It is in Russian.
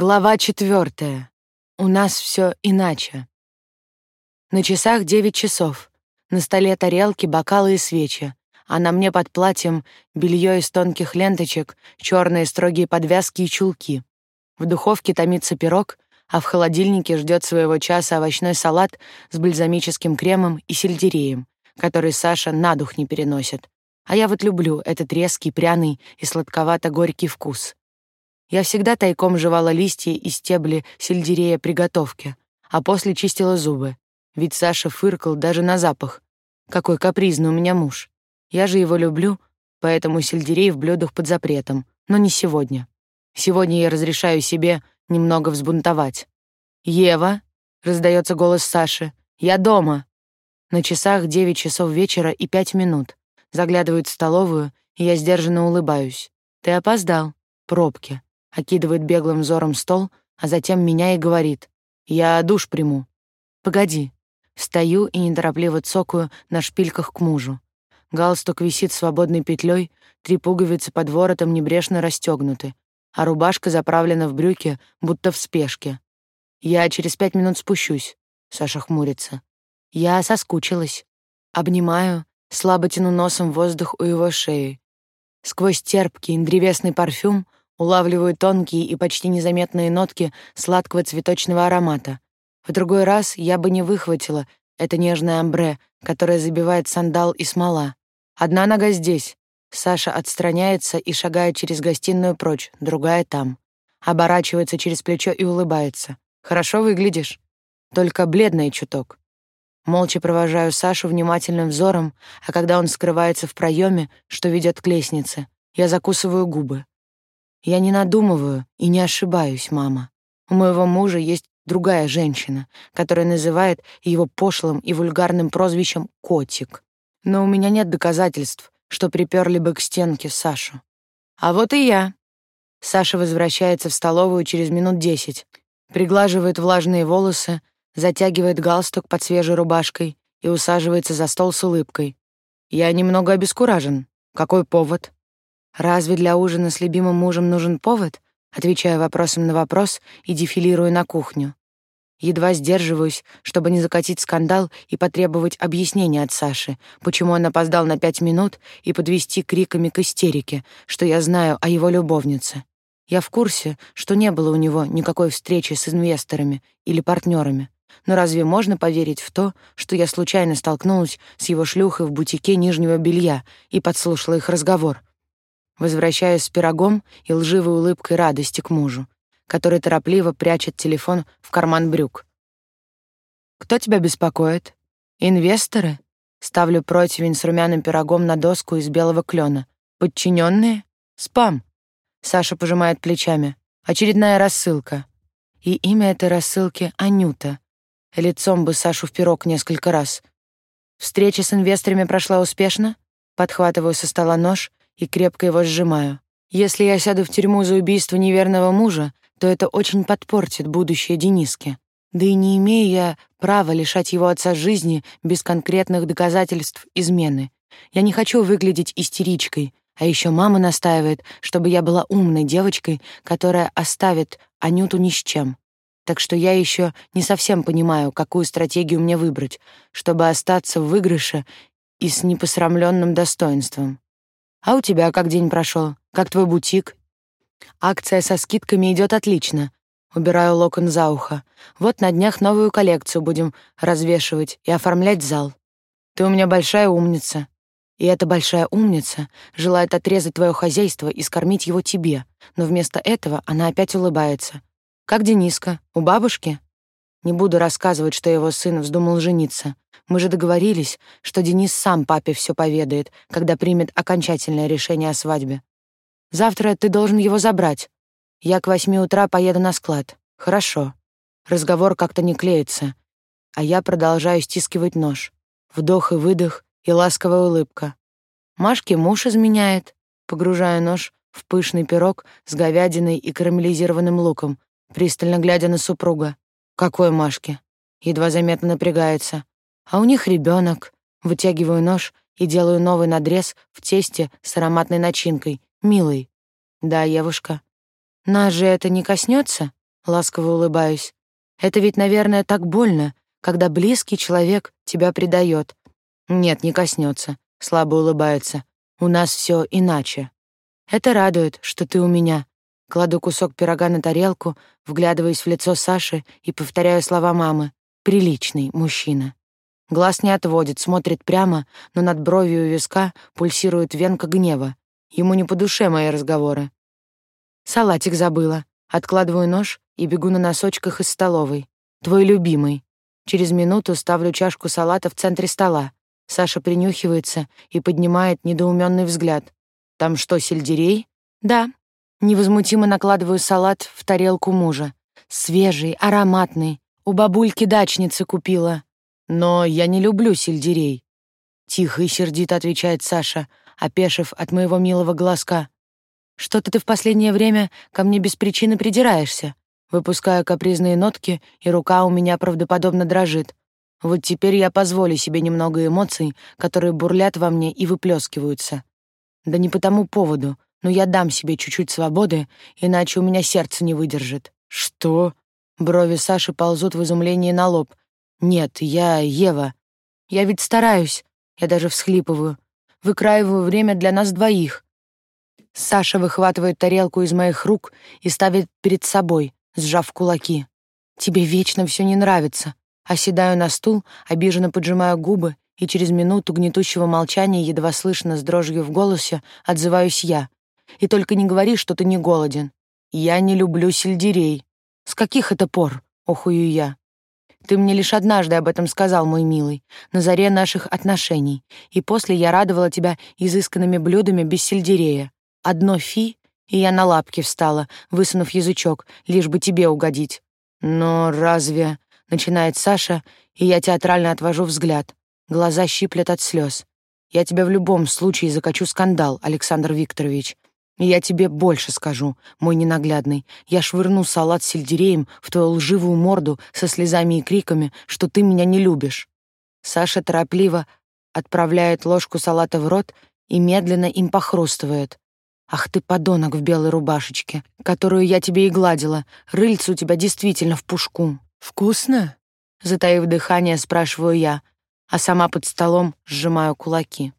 Глава четвертая. У нас все иначе. На часах девять часов. На столе тарелки, бокалы и свечи, а на мне под платьем белье из тонких ленточек, черные строгие подвязки и чулки. В духовке томится пирог, а в холодильнике ждет своего часа овощной салат с бальзамическим кремом и сельдереем, который Саша на дух не переносит. А я вот люблю этот резкий, пряный и сладковато-горький вкус. Я всегда тайком жевала листья и стебли сельдерея при готовке, а после чистила зубы. Ведь Саша фыркал даже на запах. Какой капризный у меня муж. Я же его люблю, поэтому сельдерей в блюдах под запретом, но не сегодня. Сегодня я разрешаю себе немного взбунтовать. «Ева!» — раздается голос Саши. «Я дома!» На часах девять часов вечера и пять минут. Заглядывают в столовую, и я сдержанно улыбаюсь. «Ты опоздал. Пробки окидывает беглым взором стол, а затем меня и говорит. «Я душ приму». «Погоди». Встаю и неторопливо цокаю на шпильках к мужу. Галстук висит свободной петлей, три пуговицы под воротом небрежно расстегнуты, а рубашка заправлена в брюки, будто в спешке. «Я через пять минут спущусь», — Саша хмурится. Я соскучилась. Обнимаю, слабо тяну носом воздух у его шеи. Сквозь терпкий древесный парфюм улавливаю тонкие и почти незаметные нотки сладкого цветочного аромата. В другой раз я бы не выхватила это нежное амбре, которое забивает сандал и смола. Одна нога здесь. Саша отстраняется и шагает через гостиную прочь, другая там. Оборачивается через плечо и улыбается. «Хорошо выглядишь. Только бледный чуток». Молча провожаю Сашу внимательным взором, а когда он скрывается в проеме, что ведет к лестнице, я закусываю губы. Я не надумываю и не ошибаюсь, мама. У моего мужа есть другая женщина, которая называет его пошлым и вульгарным прозвищем «котик». Но у меня нет доказательств, что приперли бы к стенке Сашу. А вот и я. Саша возвращается в столовую через минут десять, приглаживает влажные волосы, затягивает галстук под свежей рубашкой и усаживается за стол с улыбкой. Я немного обескуражен. Какой повод? Разве для ужина с любимым мужем нужен повод? Отвечаю вопросом на вопрос и дефилирую на кухню. Едва сдерживаюсь, чтобы не закатить скандал и потребовать объяснения от Саши, почему он опоздал на пять минут и подвести криками к истерике, что я знаю о его любовнице. Я в курсе, что не было у него никакой встречи с инвесторами или партнерами. Но разве можно поверить в то, что я случайно столкнулась с его шлюхой в бутике нижнего белья и подслушала их разговор? Возвращаюсь с пирогом и лживой улыбкой радости к мужу, который торопливо прячет телефон в карман брюк. «Кто тебя беспокоит? Инвесторы?» Ставлю противень с румяным пирогом на доску из белого клена. «Подчиненные? Спам!» Саша пожимает плечами. «Очередная рассылка». И имя этой рассылки — Анюта. Лицом бы Сашу в пирог несколько раз. Встреча с инвесторами прошла успешно? Подхватываю со стола нож и крепко его сжимаю. Если я сяду в тюрьму за убийство неверного мужа, то это очень подпортит будущее Дениски. Да и не имею я права лишать его отца жизни без конкретных доказательств измены. Я не хочу выглядеть истеричкой, а еще мама настаивает, чтобы я была умной девочкой, которая оставит Анюту ни с чем. Так что я еще не совсем понимаю, какую стратегию мне выбрать, чтобы остаться в выигрыше и с непосрамленным достоинством. А у тебя как день прошел? Как твой бутик? Акция со скидками идет отлично. Убираю локон за ухо. Вот на днях новую коллекцию будем развешивать и оформлять зал. Ты у меня большая умница. И эта большая умница желает отрезать твое хозяйство и скормить его тебе, но вместо этого она опять улыбается. Как Дениска? У бабушки? Не буду рассказывать, что его сын вздумал жениться. Мы же договорились, что Денис сам папе все поведает, когда примет окончательное решение о свадьбе. Завтра ты должен его забрать. Я к восьми утра поеду на склад. Хорошо. Разговор как-то не клеится, а я продолжаю стискивать нож. Вдох и выдох и ласковая улыбка. Машке муж изменяет. Погружаю нож в пышный пирог с говядиной и карамелизированным луком, пристально глядя на супруга. Какой Машке? Едва заметно напрягается. А у них ребенок. Вытягиваю нож и делаю новый надрез в тесте с ароматной начинкой. Милый. Да, Евушка. Нас же это не коснется? ласково улыбаюсь. «Это ведь, наверное, так больно, когда близкий человек тебя предает». «Нет, не коснется», — слабо улыбается. «У нас все иначе». «Это радует, что ты у меня». Кладу кусок пирога на тарелку, вглядываясь в лицо Саши и повторяю слова мамы. «Приличный мужчина». Глаз не отводит, смотрит прямо, но над бровью у виска пульсирует венка гнева. Ему не по душе мои разговоры. Салатик забыла. Откладываю нож и бегу на носочках из столовой. Твой любимый. Через минуту ставлю чашку салата в центре стола. Саша принюхивается и поднимает недоуменный взгляд. Там что, сельдерей? Да. Невозмутимо накладываю салат в тарелку мужа. Свежий, ароматный. У бабульки дачницы купила. Но я не люблю сельдерей. Тихо и сердито отвечает Саша, опешив от моего милого глазка. Что-то ты в последнее время ко мне без причины придираешься. Выпускаю капризные нотки, и рука у меня правдоподобно дрожит. Вот теперь я позволю себе немного эмоций, которые бурлят во мне и выплескиваются. Да не по тому поводу, но я дам себе чуть-чуть свободы, иначе у меня сердце не выдержит. Что? Брови Саши ползут в изумлении на лоб, «Нет, я Ева. Я ведь стараюсь». Я даже всхлипываю. Выкраиваю время для нас двоих. Саша выхватывает тарелку из моих рук и ставит перед собой, сжав кулаки. «Тебе вечно все не нравится». Оседаю на стул, обиженно поджимаю губы, и через минуту гнетущего молчания, едва слышно с дрожью в голосе, отзываюсь я. «И только не говори, что ты не голоден. Я не люблю сельдерей». «С каких это пор?» — охую я. Ты мне лишь однажды об этом сказал, мой милый, на заре наших отношений, и после я радовала тебя изысканными блюдами без сельдерея. Одно фи, и я на лапки встала, высунув язычок, лишь бы тебе угодить. Но разве... Начинает Саша, и я театрально отвожу взгляд. Глаза щиплет от слез. Я тебя в любом случае закачу скандал, Александр Викторович. И я тебе больше скажу, мой ненаглядный. Я швырну салат с сельдереем в твою лживую морду со слезами и криками, что ты меня не любишь. Саша торопливо отправляет ложку салата в рот и медленно им похрустывает. Ах ты подонок в белой рубашечке, которую я тебе и гладила. Рыльце у тебя действительно в пушку. Вкусно? Затаив дыхание, спрашиваю я, а сама под столом сжимаю кулаки.